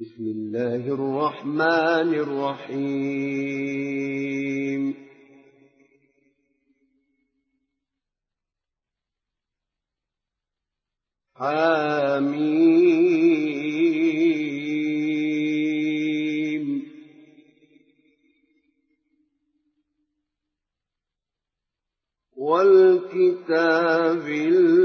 بسم الله الرحمن الرحيم. حميم والكتاب المبين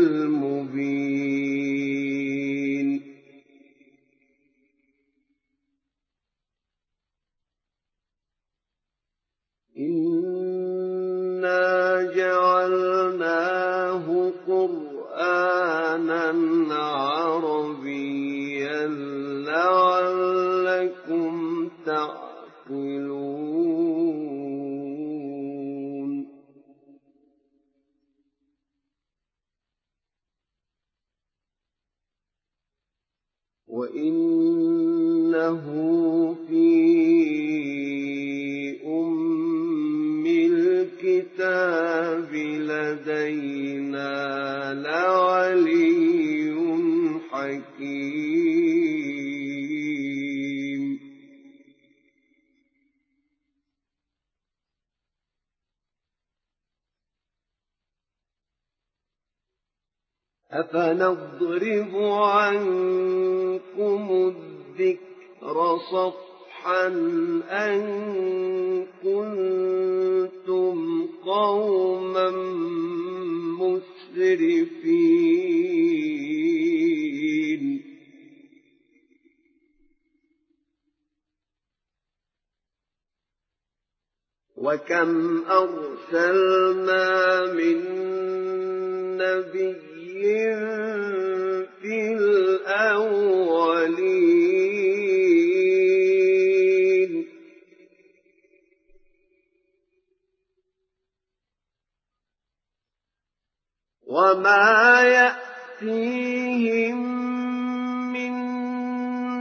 لدينا لعلي حكيم. أفنضرب عنكم الذكر صفحا أن كنتم قوما مسرفين وكم أرسلنا من نبي في الأولين وما يأتيهم من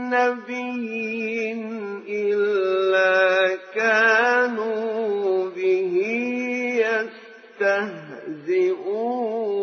نبي إلا كانوا به يستهزئون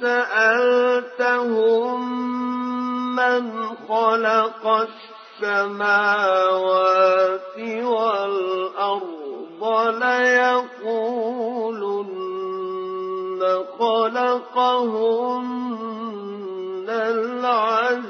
سألتهم من خلق السماوات والأرض ليقولن خلقهن العزيز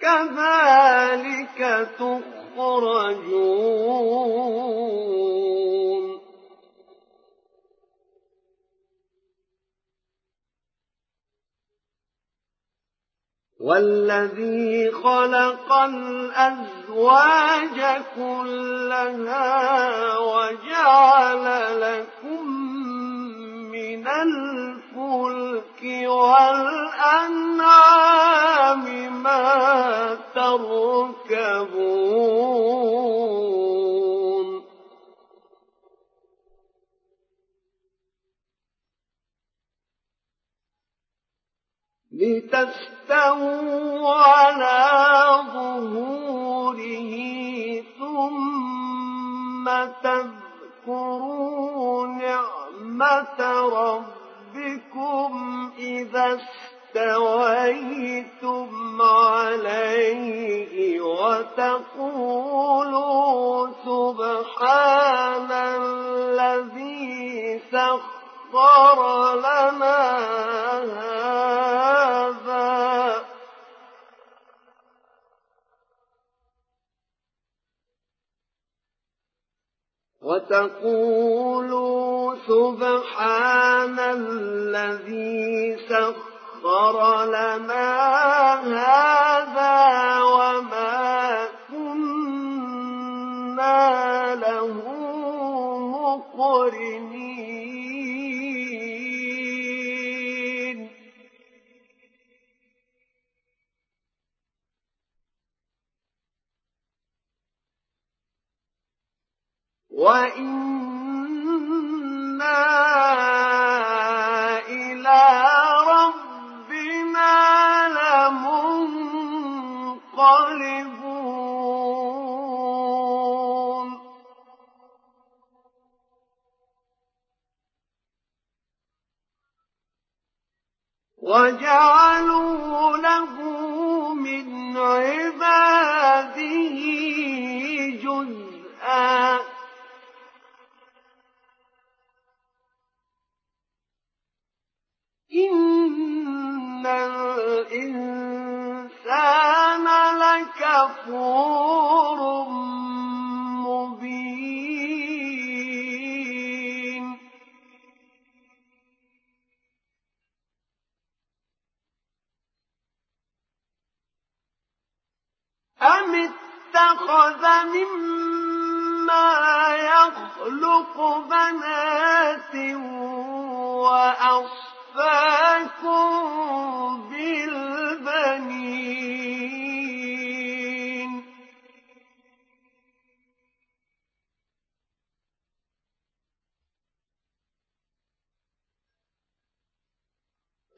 كذلك تخرجون. والذي خلق الأزواج كلها وجعل لكم من الفلك والأنعام ما تركبون. لتستووا على ظهوره ثم تذكروا نعمة ربكم. إذا استويتم عليه وتقولوا سبحان الذي سخر لنا هذا. وتقولوا سبحان الذي سخر لنا هذا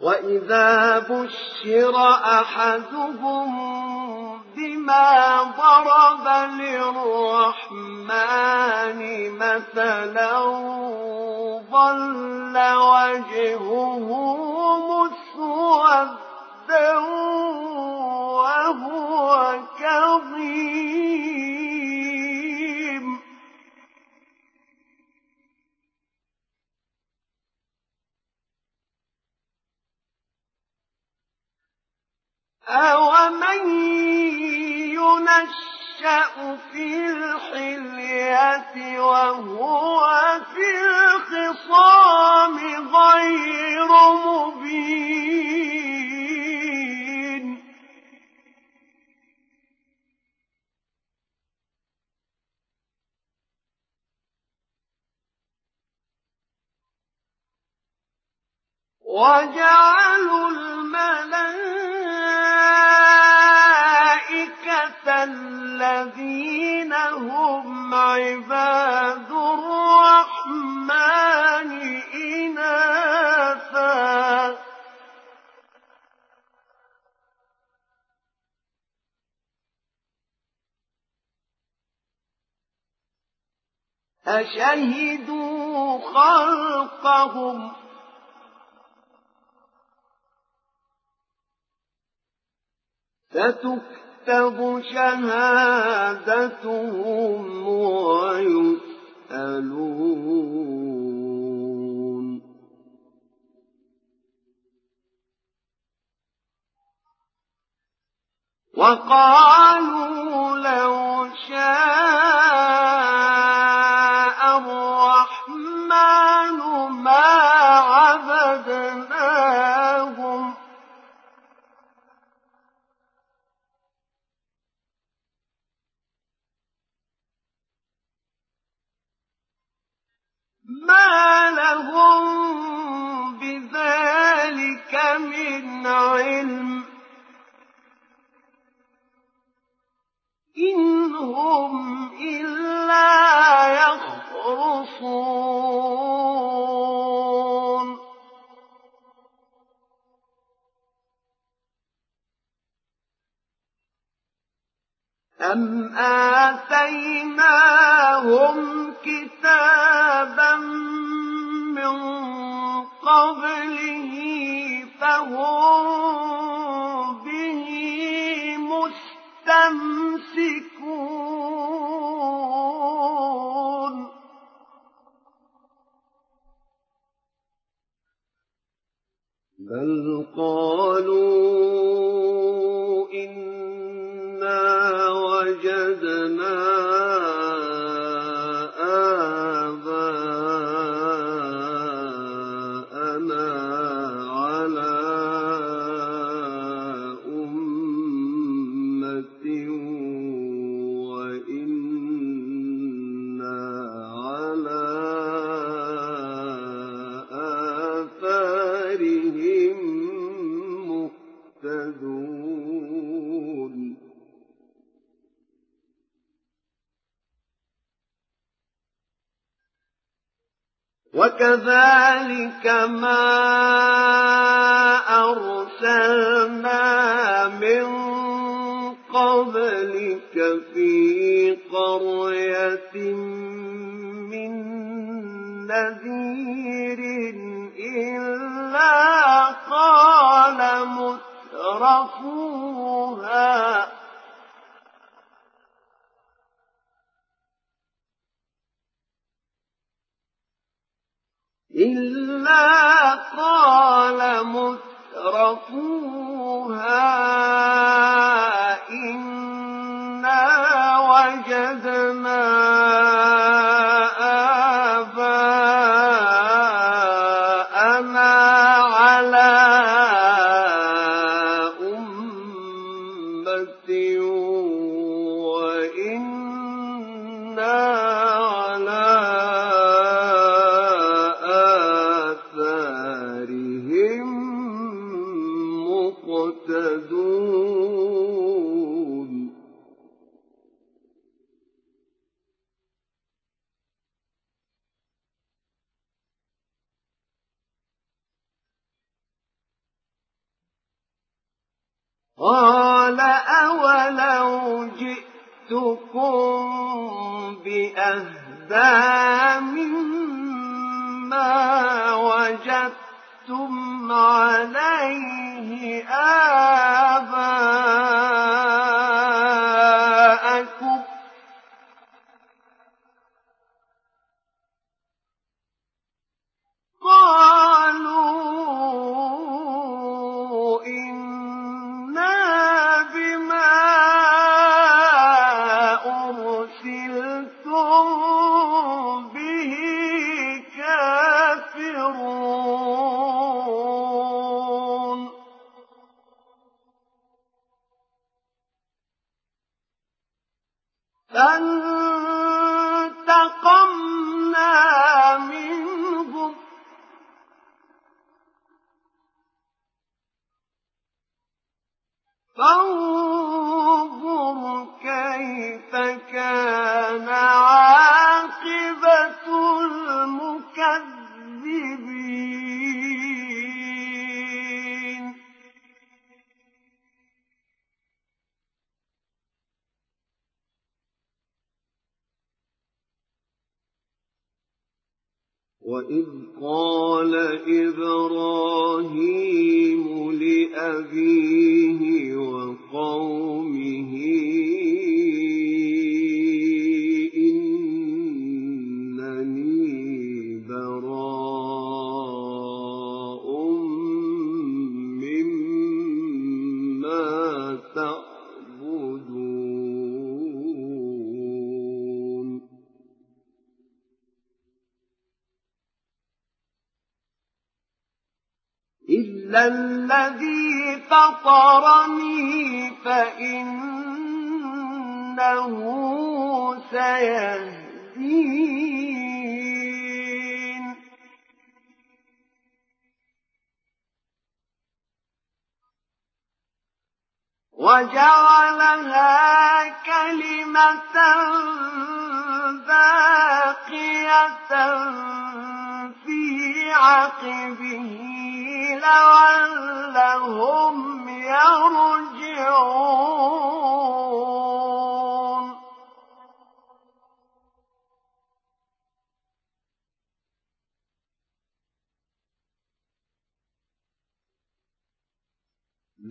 وإذا بشر أحدهم بما ضرب للرحمن مثلا ظل وجهه مسودا وهو كظيم أومن ينشأ في الحلية وهو في الخصام غير مبين وجعلوا الملائكة الذين هم عباد الرحمن إناثا. أشهدوا خلقهم ستكتب شهادتهم ويسألون. وقالوا لو شاء عِلْمٍ إِنْ هُمْ إِلَّا يَخْرُصُونَ. أَمْ آتَيْنَاهُمْ كِتَابًا مِّن قَبْلِهِ فهم به مستمسكون. بل قالوا كما أرسلنا من قبلك في قرية فانظر كيف كان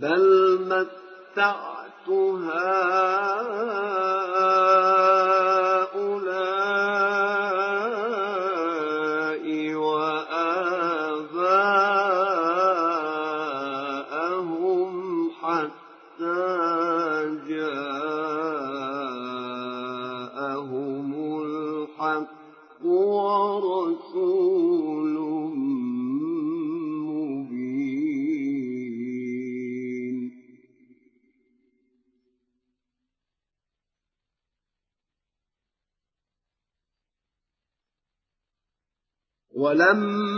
بل متعت هؤلاء ولما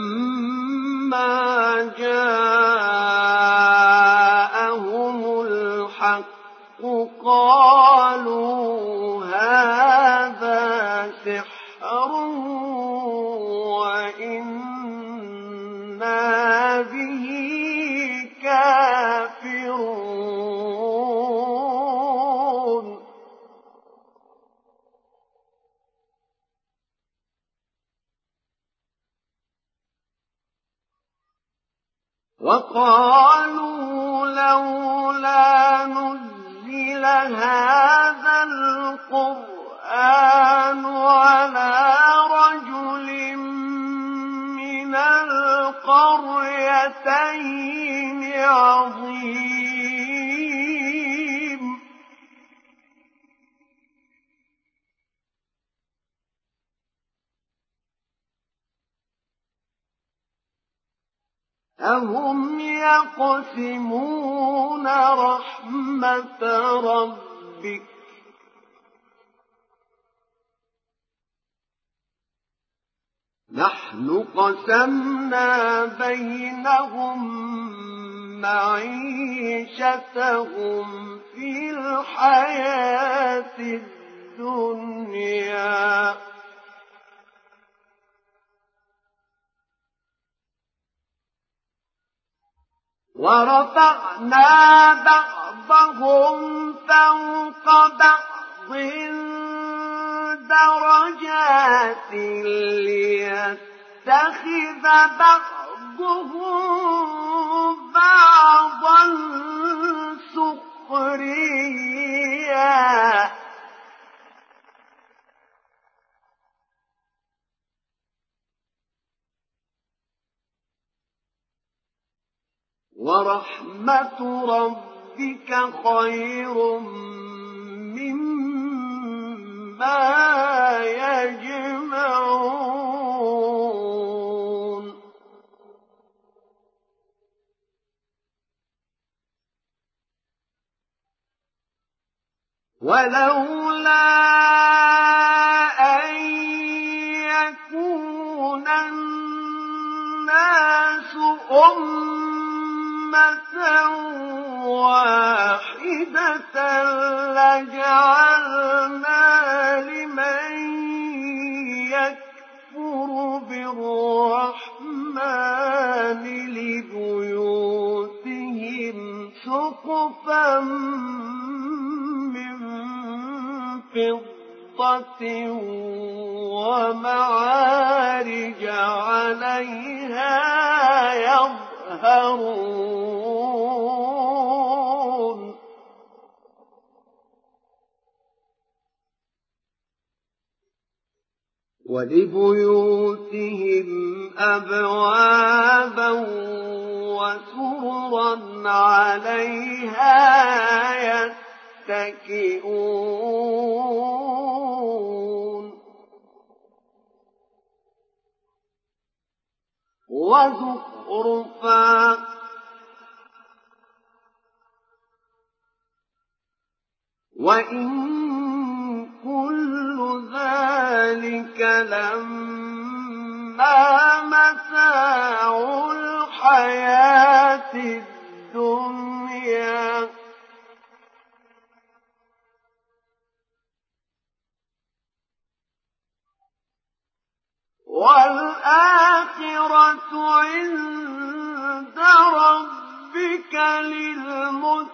هذا القرآن على رجل من القريتين عظيم. أهم يقسمون رحمة ربك نحن قسمنا بينهم معيشتهم في الحياة الدنيا. ورفعنا بعضهم فوق بعض درجات ليتخذ بعضهم بعضا سخريا. ورحمة ربك خير ولبيوتهم أبوابا وسررا عليها يتكئون. وزخرفا وإن كل ذلك لما متاع الحياة الدنيا. والآخرة عند ربك للمتقين.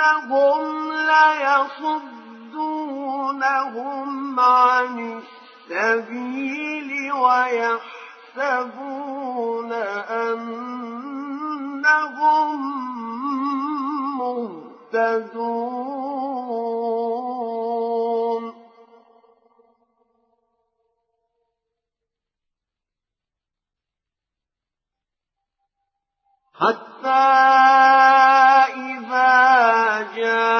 وإنهم ليصدونهم عن السبيل ويحسبون أنهم مهتدون. حتى إذا جاءنا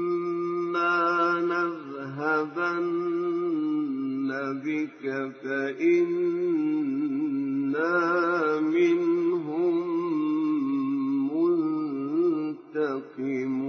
نذهبن بك فإنا منهم منتقمون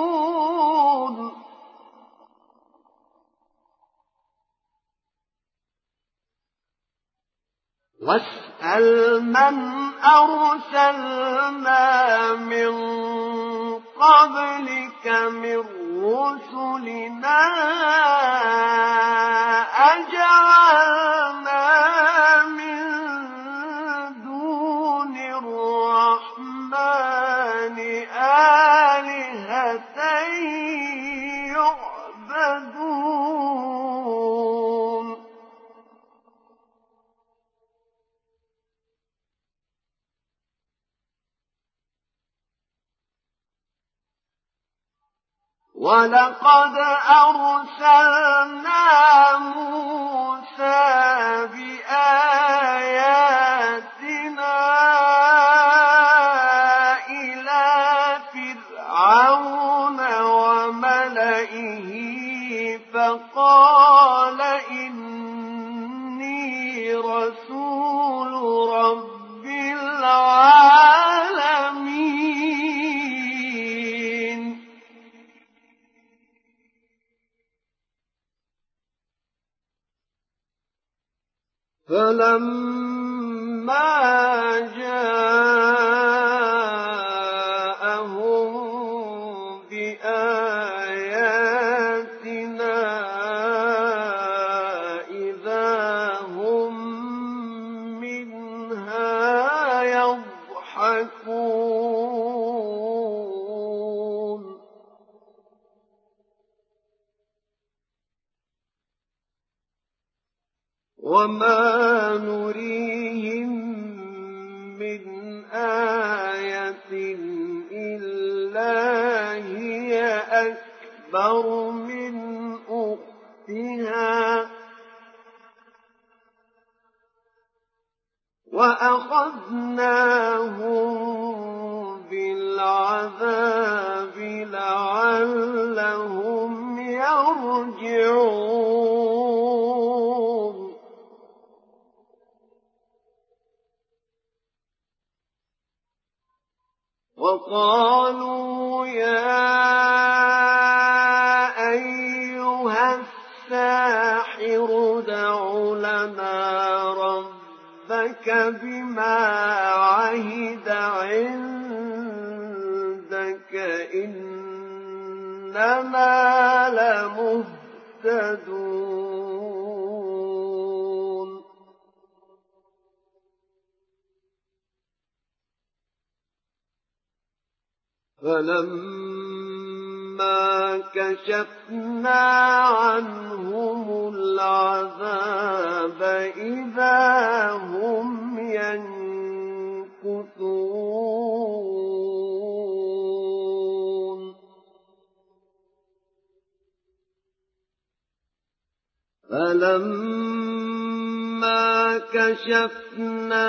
تسألون واسأل من أرسلنا من قبلك من رسلنا أجعلنا ولقد أرسلنا موسى بآياتنا إلى فرعون فلما جاءهم بآياتنا عنهم العذاب إذا هم ينكثون. فلما كشفنا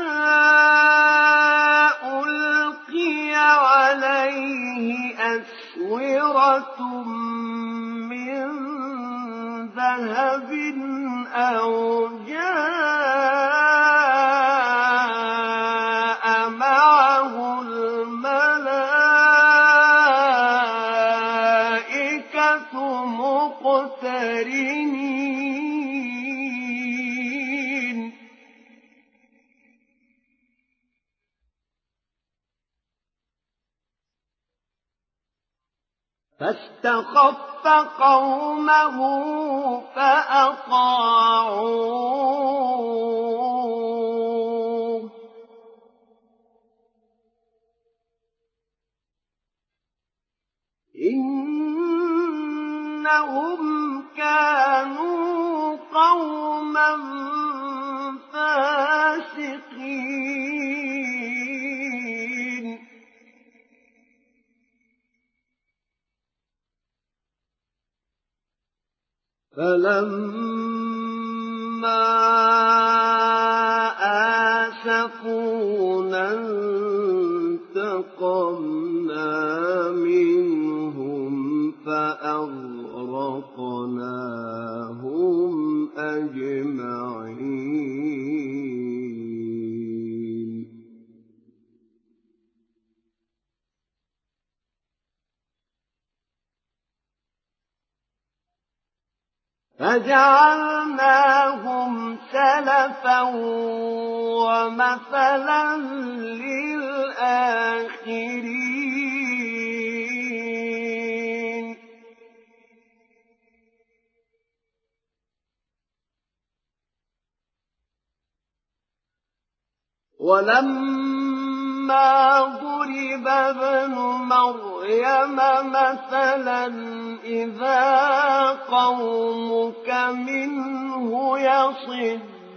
ألقي عليه أسورة من ذهب أو جاء فاستخف قومه فأطاعوه. إنهم كانوا قوما فاسقين. فلما يؤفكون انتقمنا منهم فأغرقناهم أجمعين فجعلناهم سلفا ومثلا للآخرين. ولما ضرب ابن مريم مثلا إذا قومك منه يصدون.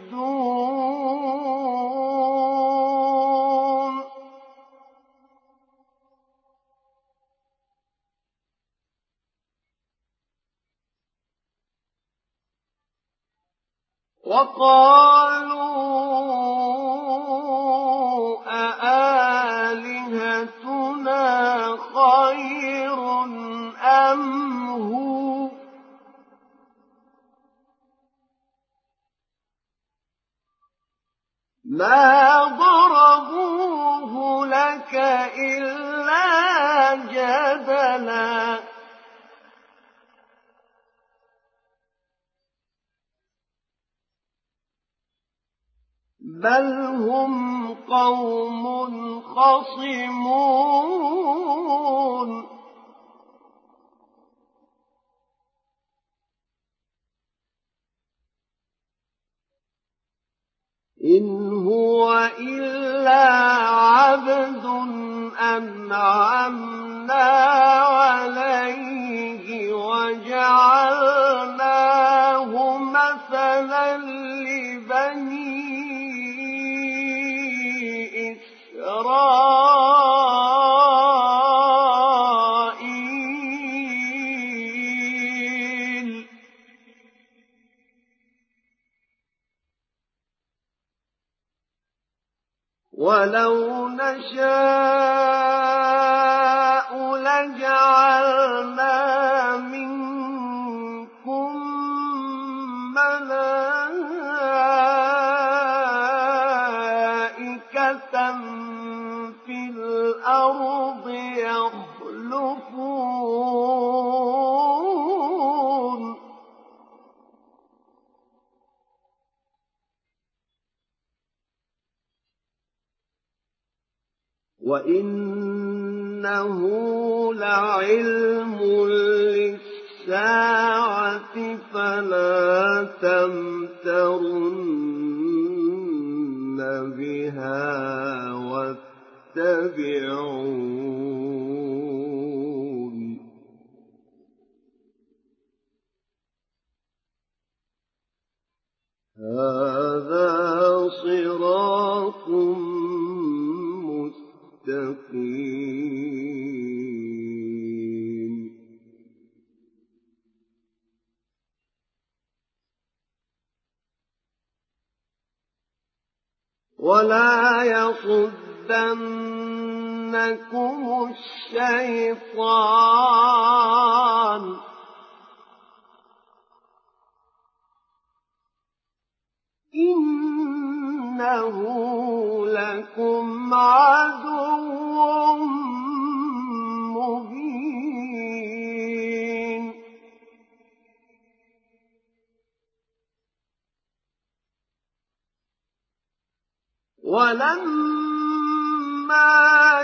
وقالوا أآلهتنا خير أم هو؟ ما ضربوه لك إلا جدلا بل هم قوم خصمون. إن هو إلا عبد أنعمنا عليه وجعلناه مثلا إسرائيل وإنه لعلم للساعة فلا تمترن بها واتبعون يصدنكم الشيطان إنه لكم عدو مبين ولما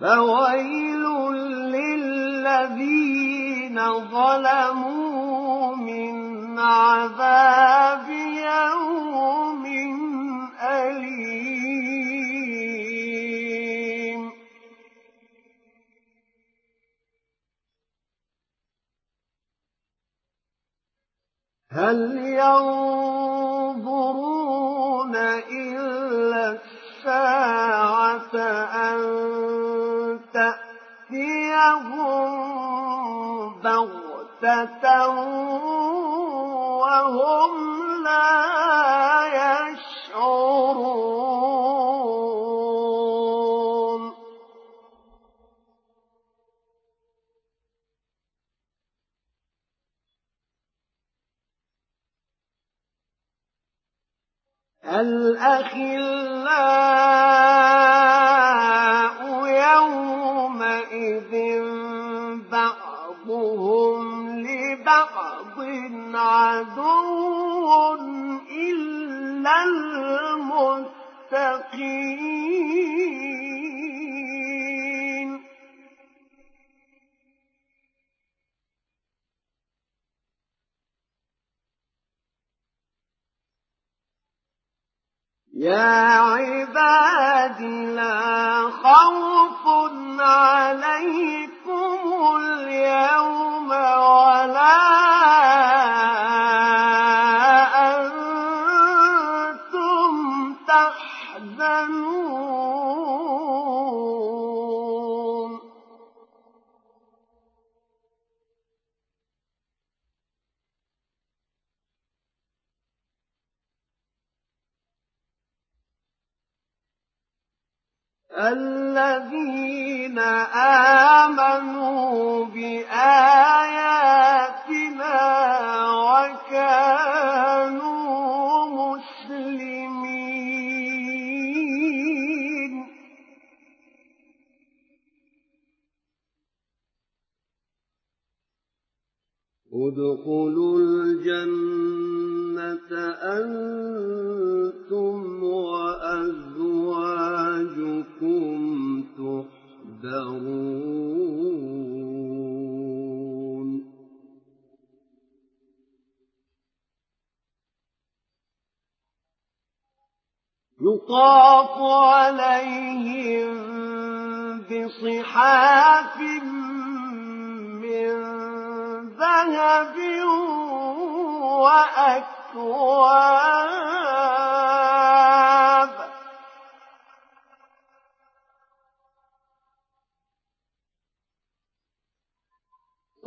فَوَيْلٌ لِّلَّذِينَ ظَلَمُوا مِنْ عَذَابِ يَوْمٍ أَلِيمٍ. هَلْ يَنظُرُونَ بَغْتَةً وَهُمْ لَا يَشْعُرُونَ. الْأَخِلَّاءُ بَعْضُهُمْ لِبَعْضٍ عَدُوٌّ إِلَّا الْمُتَّقِينَ. يَا عِبَادِ لَا خَوْفٌ عَلَيْكُمُ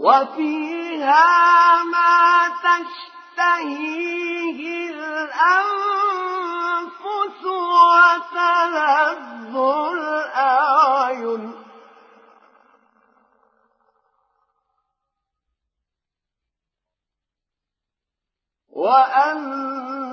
وَفِيهَا مَا تَشْتَهِيهِ الْأَنفُسُ وَتَلَذُّ الْأَعْيُنُ ۖ. وَأَنتُمْ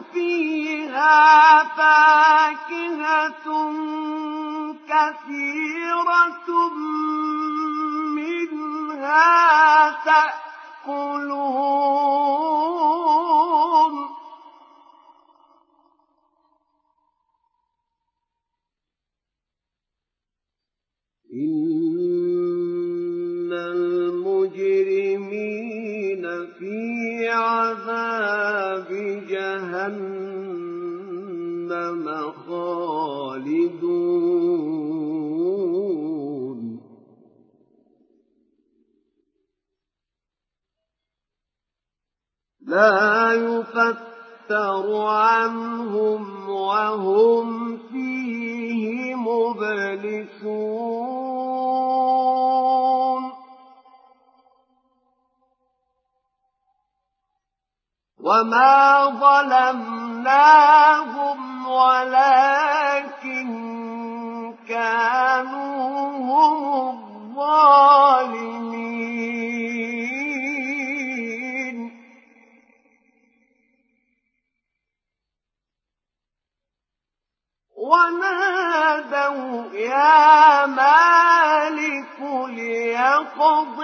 فيها فاكهة كثيرة منها تأكلون إن ظلمناهم ولكن كانوا هم الظالمين ونادوا يا مالك ليقض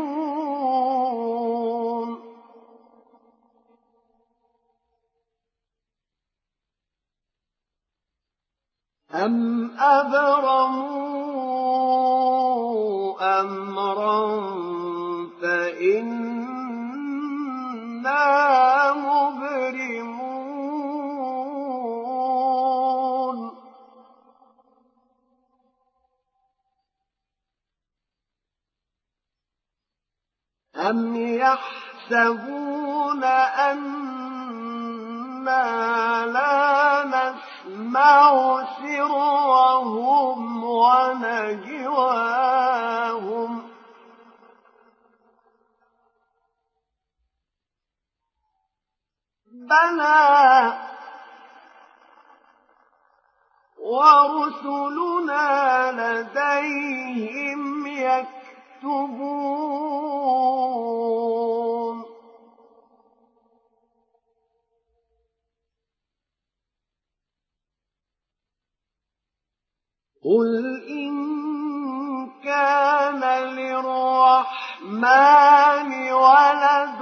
أم أبرموا أمرا فإنا مبرمون أم يحسبون أنا لا نسمع سرهم ونجواهم. بلى ورسلنا لديهم يكتبون. قل إن كان للرحمن ولد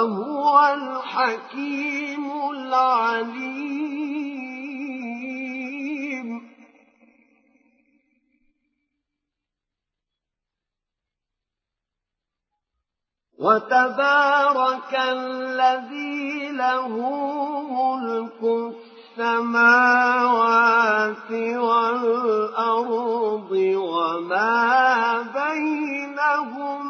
وهو الحكيم العليم. وتبارك الذي له ملك السماوات والأرض وما بينهما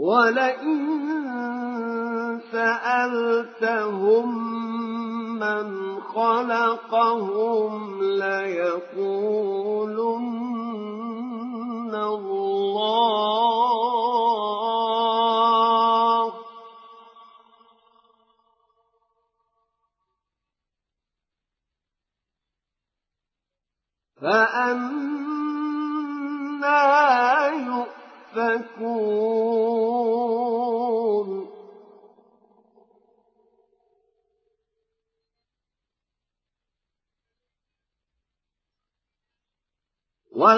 ولئن سألتهم من خلقهم ليقولن الله. فأنا يؤفكون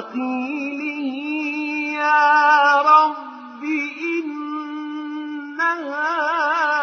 وقيله يا رب إن هؤلاء